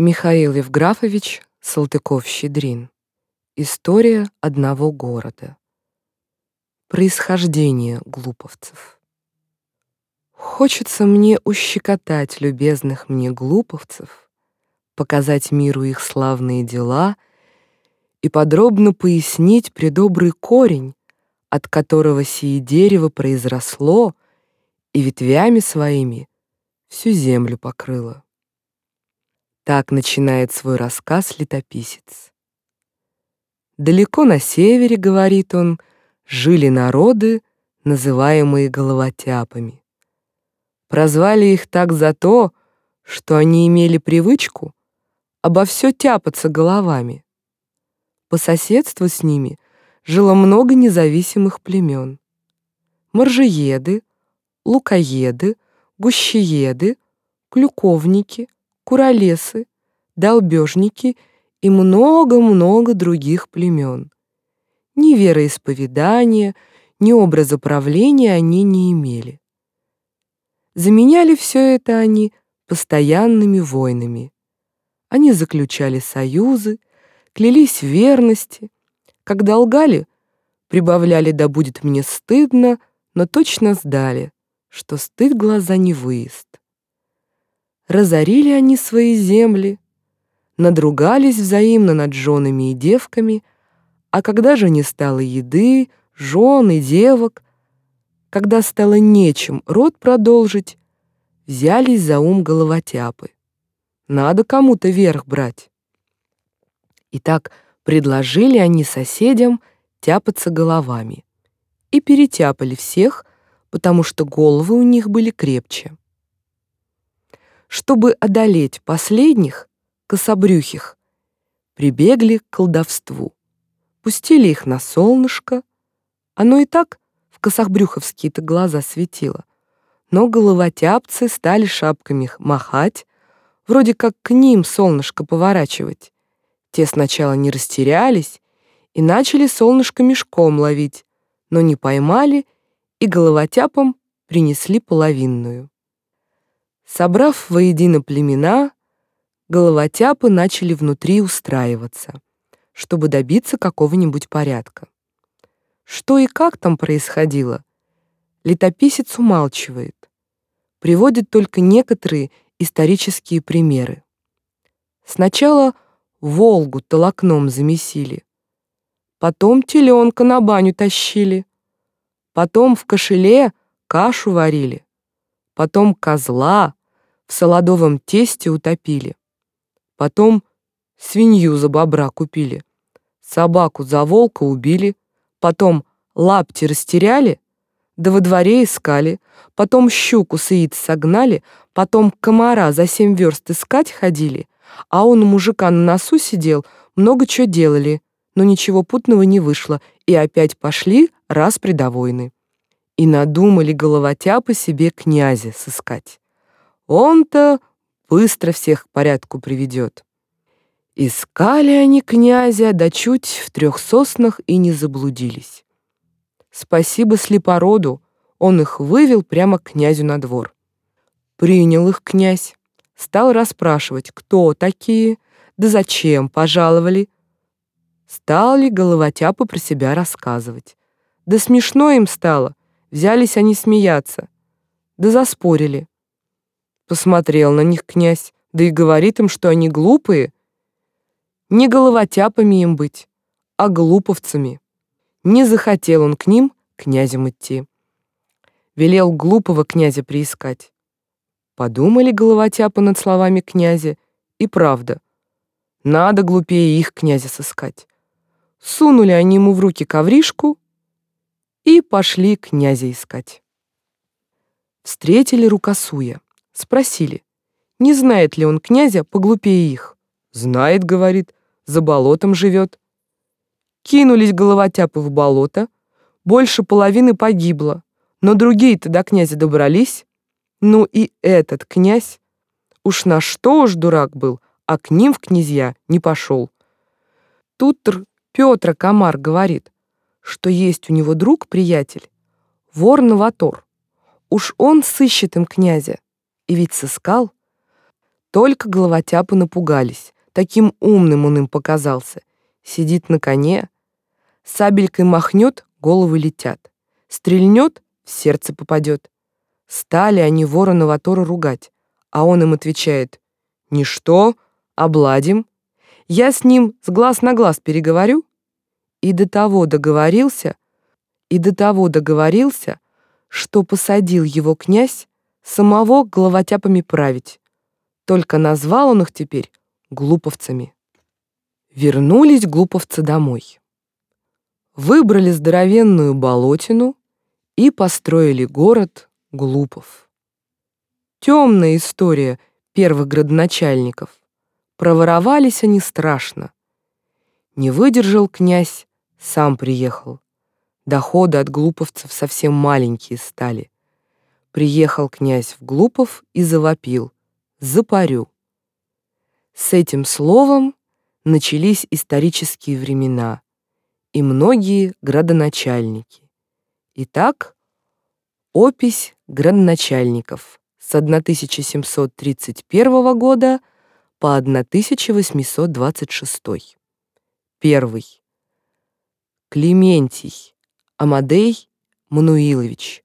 Михаил Евграфович Салтыков-Щедрин. История одного города. Происхождение глуповцев. Хочется мне ущекотать любезных мне глуповцев, показать миру их славные дела и подробно пояснить предобрый корень, от которого сие дерево произросло и ветвями своими всю землю покрыло. Так начинает свой рассказ летописец. Далеко на севере, говорит он, жили народы, называемые головотяпами. Прозвали их так за то, что они имели привычку обо все тяпаться головами. По соседству с ними жило много независимых племен. Моржееды, лукоеды, гущееды, клюковники — куролесы, долбежники и много-много других племен. Ни вероисповедания, ни образа правления они не имели. Заменяли все это они постоянными войнами. Они заключали союзы, клялись верности. Когда лгали, прибавляли «да будет мне стыдно», но точно сдали, что стыд глаза не выезд разорили они свои земли, надругались взаимно над женами и девками, а когда же не стало еды, жен и девок, когда стало нечем род продолжить, взялись за ум головотяпы. Надо кому-то верх брать. Итак, предложили они соседям тяпаться головами и перетяпали всех, потому что головы у них были крепче. Чтобы одолеть последних, кособрюхих, прибегли к колдовству. Пустили их на солнышко. Оно и так в кособрюховские-то глаза светило. Но головотяпцы стали шапками махать, вроде как к ним солнышко поворачивать. Те сначала не растерялись и начали солнышко мешком ловить, но не поймали и головотяпам принесли половинную. Собрав воедино племена, головотяпы начали внутри устраиваться, чтобы добиться какого-нибудь порядка. Что и как там происходило, летописец умалчивает, приводит только некоторые исторические примеры. Сначала Волгу толокном замесили, потом теленка на баню тащили, потом в кошеле кашу варили, потом козла, в солодовом тесте утопили. Потом свинью за бобра купили, собаку за волка убили, потом лапти растеряли, да во дворе искали, потом щуку с яиц согнали, потом комара за семь верст искать ходили, а он у мужика на носу сидел, много чего делали, но ничего путного не вышло, и опять пошли раз предовойны. И надумали головотяпы себе князя сыскать. Он-то быстро всех к порядку приведет. Искали они князя, да чуть в трех соснах и не заблудились. Спасибо слепороду, он их вывел прямо к князю на двор. Принял их князь, стал расспрашивать, кто такие, да зачем пожаловали. Стал ли головотяпы про себя рассказывать. Да смешно им стало, взялись они смеяться. Да заспорили. Посмотрел на них князь, да и говорит им, что они глупые. Не головотяпами им быть, а глуповцами. Не захотел он к ним, князем, идти. Велел глупого князя приискать. Подумали головотяпы над словами князя, и правда, надо глупее их князя сыскать. Сунули они ему в руки ковришку и пошли князя искать. Встретили рукосуя. Спросили, не знает ли он князя поглупее их. «Знает», — говорит, — «за болотом живет». Кинулись головотяпы в болото, больше половины погибло, но другие-то до князя добрались. Ну и этот князь, уж на что уж дурак был, а к ним в князья не пошел. Тут Петр Комар говорит, что есть у него друг-приятель, вор-новатор. Уж он сыщет им князя, и ведь сыскал. Только головотяпы напугались. Таким умным он им показался. Сидит на коне, сабелькой махнет, головы летят. Стрельнет, в сердце попадет. Стали они ворона Ватора ругать, а он им отвечает, «Ничто, обладим. Я с ним с глаз на глаз переговорю». И до того договорился, и до того договорился, что посадил его князь самого головотяпами править. Только назвал он их теперь глуповцами. Вернулись глуповцы домой. Выбрали здоровенную болотину и построили город Глупов. Темная история первых градоначальников. Проворовались они страшно. Не выдержал князь, сам приехал. Доходы от глуповцев совсем маленькие стали. Приехал князь в Глупов и завопил. Запарю. С этим словом начались исторические времена и многие градоначальники. Итак, опись градоначальников с 1731 года по 1826. Первый. Клементий Амадей Мануилович.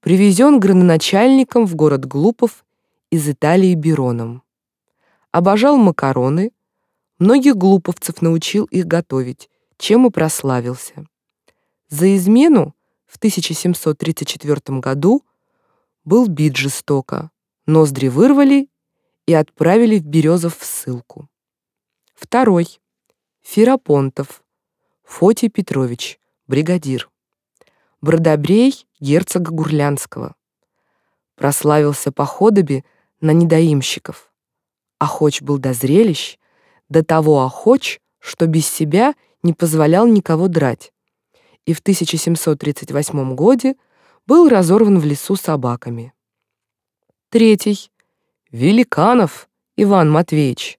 Привезен градоначальником в город Глупов из Италии Бироном. Обожал макароны, многих глуповцев научил их готовить, чем и прославился. За измену в 1734 году был бит жестоко, ноздри вырвали и отправили в Березов в ссылку. Второй. Ферапонтов. Фотий Петрович, бригадир. Бродобрей герцога Гурлянского. Прославился походами на недоимщиков. Охоч был до зрелищ, до того охоч, что без себя не позволял никого драть, и в 1738 году был разорван в лесу собаками. Третий. Великанов Иван Матвеевич.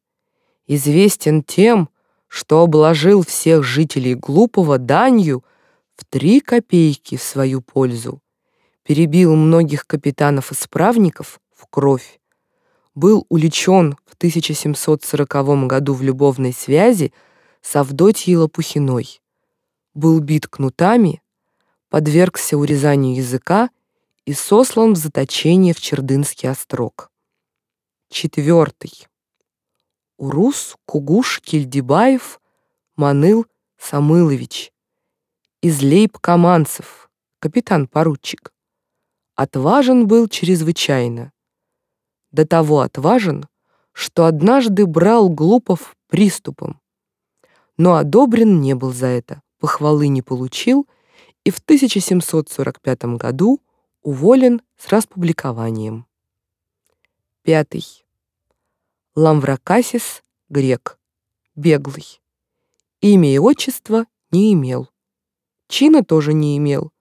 Известен тем, что обложил всех жителей Глупого данью в три копейки в свою пользу, перебил многих капитанов-исправников в кровь, был уличен в 1740 году в любовной связи с Авдотьей Лопухиной, был бит кнутами, подвергся урезанию языка и сослан в заточение в Чердынский острог. Четвертый. Урус Кугуш Кильдибаев Маныл Самылович из лейб-команцев, капитан-поручик. Отважен был чрезвычайно. До того отважен, что однажды брал Глупов приступом, но одобрен не был за это, похвалы не получил и в 1745 году уволен с распубликованием. Пятый. Ламвракасис, грек, беглый. Имя и отчество не имел. Чина тоже не имел.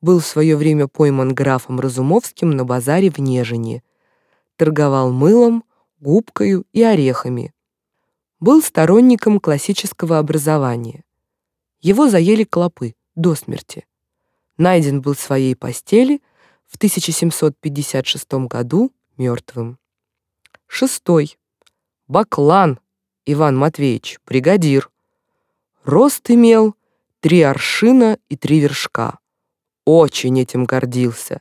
Был в свое время пойман графом Разумовским на базаре в Нежине. Торговал мылом, губкою и орехами был сторонником классического образования. Его заели клопы до смерти. Найден был в своей постели в 1756 году мертвым. Шестой. Баклан Иван Матвеевич, бригадир. Рост имел три аршина и три вершка. Очень этим гордился.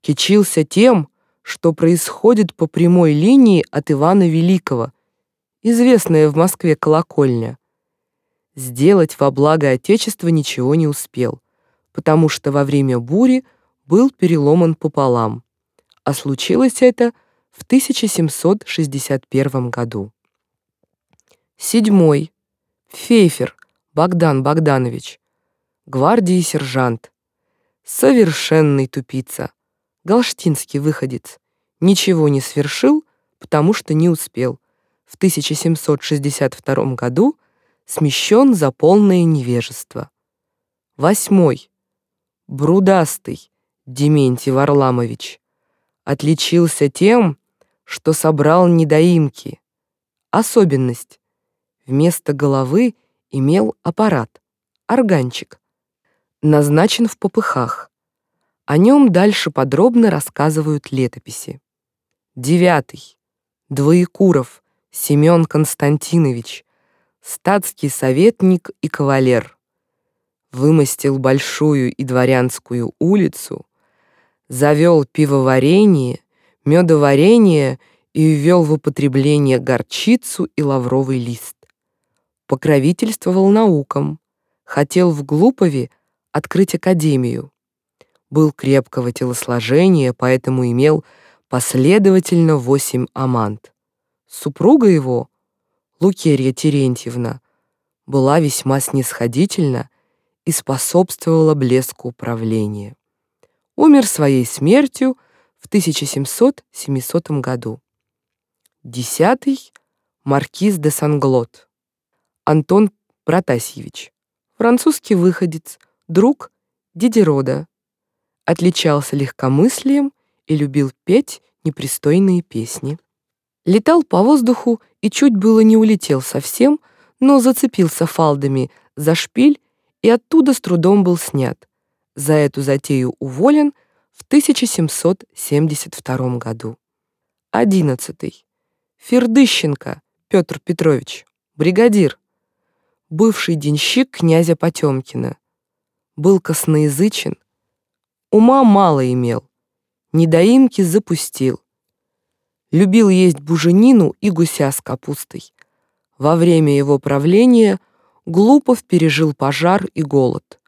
Кичился тем, что происходит по прямой линии от Ивана Великого, известная в Москве колокольня. Сделать во благо Отечества ничего не успел, потому что во время бури был переломан пополам, а случилось это в 1761 году. Седьмой. Фейфер Богдан Богданович. Гвардии сержант. Совершенный тупица. Галштинский выходец. Ничего не свершил, потому что не успел в 1762 году смещен за полное невежество. Восьмой. Брудастый Дементий Варламович отличился тем, что собрал недоимки. Особенность. Вместо головы имел аппарат, органчик. Назначен в попыхах. О нем дальше подробно рассказывают летописи. Девятый. Двоекуров Семен Константинович, статский советник и кавалер, вымостил большую и дворянскую улицу, завел пивоварение, медоварение и ввел в употребление горчицу и лавровый лист. Покровительствовал наукам, хотел в Глупове открыть академию. Был крепкого телосложения, поэтому имел последовательно восемь амант. Супруга его, Лукерья Терентьевна, была весьма снисходительна и способствовала блеску правления. Умер своей смертью в 1700-700 году. Десятый — маркиз де Санглот, Антон Протасьевич, французский выходец, друг Дидерода, отличался легкомыслием и любил петь непристойные песни. Летал по воздуху и чуть было не улетел совсем, но зацепился фалдами за шпиль и оттуда с трудом был снят. За эту затею уволен в 1772 году. 11. Фердыщенко Петр Петрович, бригадир, бывший денщик князя Потемкина. Был косноязычен, ума мало имел, недоимки запустил. Любил есть буженину и гуся с капустой. Во время его правления Глупов пережил пожар и голод.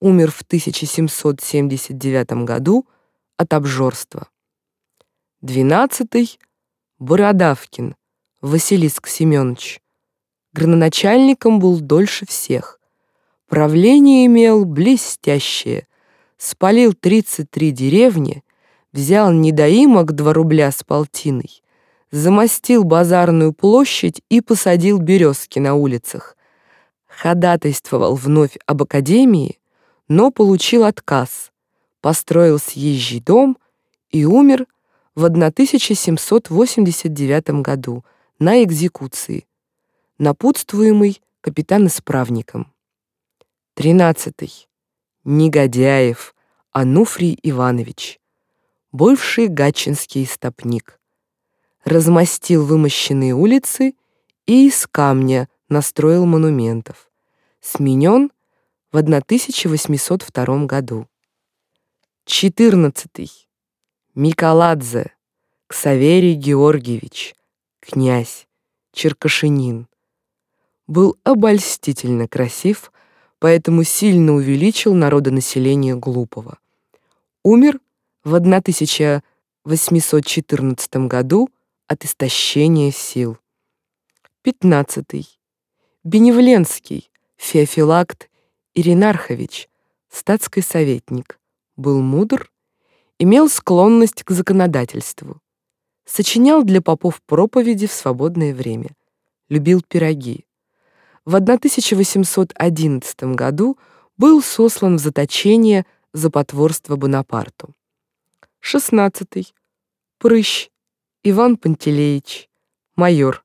Умер в 1779 году от обжорства. Двенадцатый — Бородавкин Василиск Семенович. Граноначальником был дольше всех. Правление имел блестящее, спалил 33 деревни, взял недоимок 2 рубля с полтиной, замостил базарную площадь и посадил березки на улицах. Ходатайствовал вновь об академии, но получил отказ, построил съезжий дом и умер в 1789 году на экзекуции, напутствуемый капитан-исправником. 13. Негодяев Ануфрий Иванович, бывший гатчинский стопник. Размостил вымощенные улицы и из камня настроил монументов. Сменен в 1802 году. 14. Миколадзе Ксаверий Георгиевич, князь, черкашинин. Был обольстительно красив, поэтому сильно увеличил народонаселение Глупого. Умер в 1814 году от истощения сил. 15. Беневленский Феофилакт Иринархович, статский советник, был мудр, имел склонность к законодательству. Сочинял для попов проповеди в свободное время. Любил пироги в 1811 году был сослан в заточение за потворство Бонапарту. 16. Прыщ Иван Пантелеич, майор.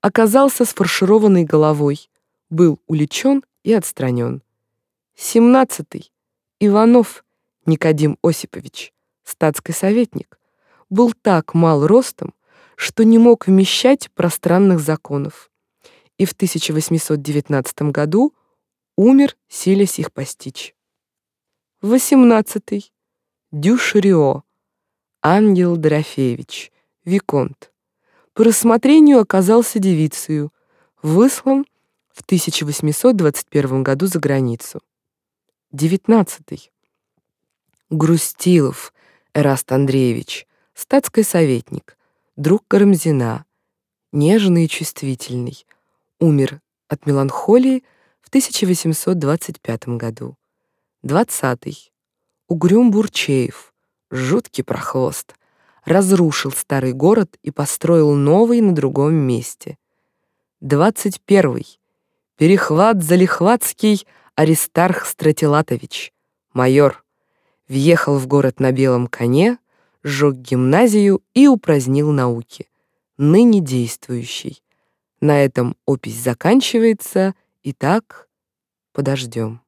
Оказался с фаршированной головой, был уличен и отстранен. 17. Иванов Никодим Осипович, статский советник, был так мал ростом, что не мог вмещать пространных законов и в 1819 году умер, силясь их постичь. 18. Дюшрио, Ангел Дорофеевич, Виконт. По рассмотрению оказался девицею, выслан в 1821 году за границу. 19. Грустилов Эраст Андреевич, статский советник, друг Карамзина, нежный и чувствительный, умер от меланхолии в 1825 году. 20. Угрюм Бурчеев, жуткий прохвост, разрушил старый город и построил новый на другом месте. 21. Перехват Залихватский Аристарх Стратилатович, майор, въехал в город на белом коне, сжег гимназию и упразднил науки, ныне действующий. На этом опись заканчивается. Итак, подождем.